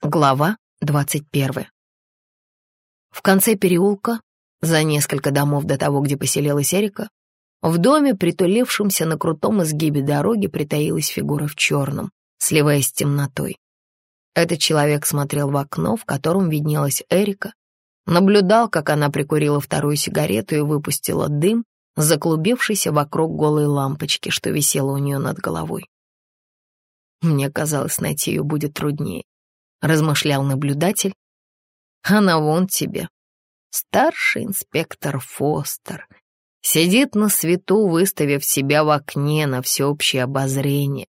Глава 21. В конце переулка, за несколько домов до того, где поселилась Эрика, в доме, притулившемся на крутом изгибе дороги, притаилась фигура в черном, сливаясь с темнотой. Этот человек смотрел в окно, в котором виднелась Эрика, наблюдал, как она прикурила вторую сигарету и выпустила дым, заклубившийся вокруг голой лампочки, что висела у нее над головой. Мне казалось, найти ее будет труднее. — размышлял наблюдатель. «Она вон тебе, старший инспектор Фостер, сидит на свету, выставив себя в окне на всеобщее обозрение,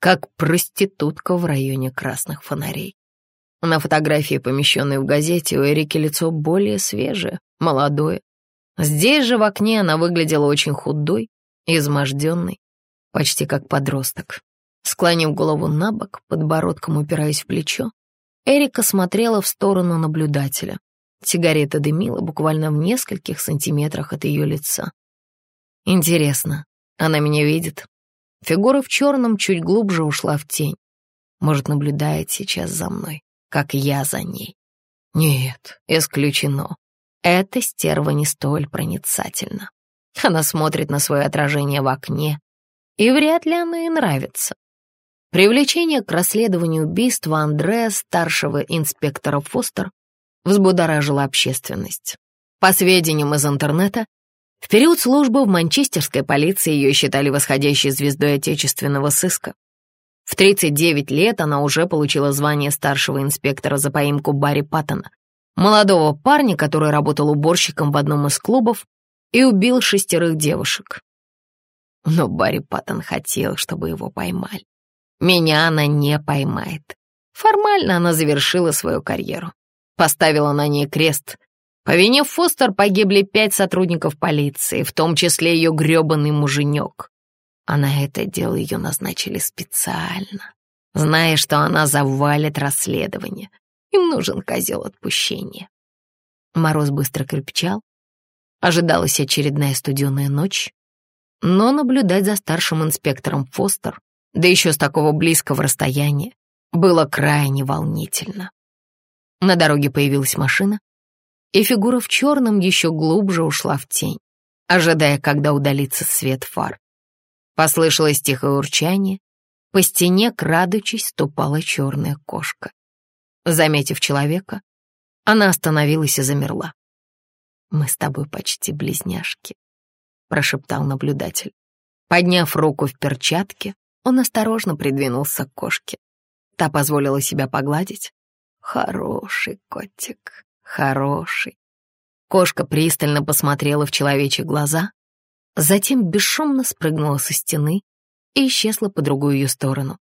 как проститутка в районе красных фонарей. На фотографии, помещенной в газете, у Эрики лицо более свежее, молодое. Здесь же в окне она выглядела очень худой, изможденной, почти как подросток. Склонив голову на бок, подбородком упираясь в плечо, Эрика смотрела в сторону наблюдателя. Сигарета дымила буквально в нескольких сантиметрах от ее лица. Интересно, она меня видит? Фигура в черном чуть глубже ушла в тень. Может, наблюдает сейчас за мной, как я за ней. Нет, исключено. Эта стерва не столь проницательна. Она смотрит на свое отражение в окне, и вряд ли оно ей нравится. Привлечение к расследованию убийства Андрея, старшего инспектора Фостер, взбудоражило общественность. По сведениям из интернета, в период службы в манчестерской полиции ее считали восходящей звездой отечественного сыска. В 39 лет она уже получила звание старшего инспектора за поимку Барри Паттона, молодого парня, который работал уборщиком в одном из клубов и убил шестерых девушек. Но Барри Паттон хотел, чтобы его поймали. Меня она не поймает. Формально она завершила свою карьеру. Поставила на ней крест. По вине Фостер погибли пять сотрудников полиции, в том числе ее грёбаный муженек. А на это дело ее назначили специально, зная, что она завалит расследование. Им нужен козел отпущения. Мороз быстро крепчал. Ожидалась очередная студеная ночь. Но наблюдать за старшим инспектором Фостер да еще с такого близкого расстояния, было крайне волнительно. На дороге появилась машина, и фигура в черном еще глубже ушла в тень, ожидая, когда удалится свет фар. Послышалось тихое урчание, по стене, крадучись, ступала черная кошка. Заметив человека, она остановилась и замерла. «Мы с тобой почти близняшки», — прошептал наблюдатель. Подняв руку в перчатке, он осторожно придвинулся к кошке. Та позволила себя погладить. Хороший котик, хороший. Кошка пристально посмотрела в человечьи глаза, затем бесшумно спрыгнула со стены и исчезла по другую ее сторону.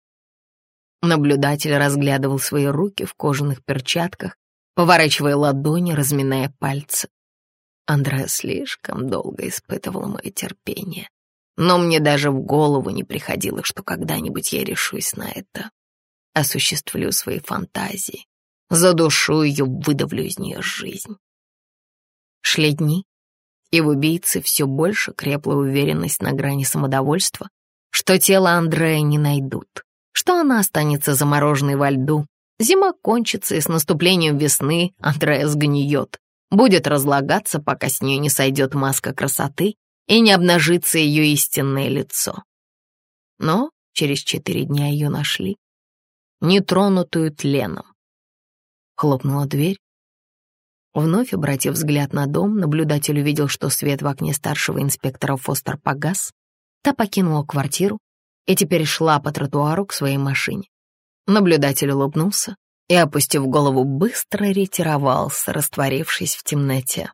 Наблюдатель разглядывал свои руки в кожаных перчатках, поворачивая ладони, разминая пальцы. Андреа слишком долго испытывал мое терпение. Но мне даже в голову не приходило, что когда-нибудь я решусь на это. Осуществлю свои фантазии. Задушу ее, выдавлю из нее жизнь. Шли дни, и в убийце все больше крепла уверенность на грани самодовольства, что тело Андрея не найдут, что она останется замороженной во льду. Зима кончится, и с наступлением весны Андрея сгниет, будет разлагаться, пока с нее не сойдет маска красоты, и не обнажится ее истинное лицо. Но через четыре дня ее нашли, нетронутую тленом. Хлопнула дверь. Вновь обратив взгляд на дом, наблюдатель увидел, что свет в окне старшего инспектора Фостер погас. Та покинула квартиру и теперь шла по тротуару к своей машине. Наблюдатель улыбнулся и, опустив голову, быстро ретировался, растворившись в темноте.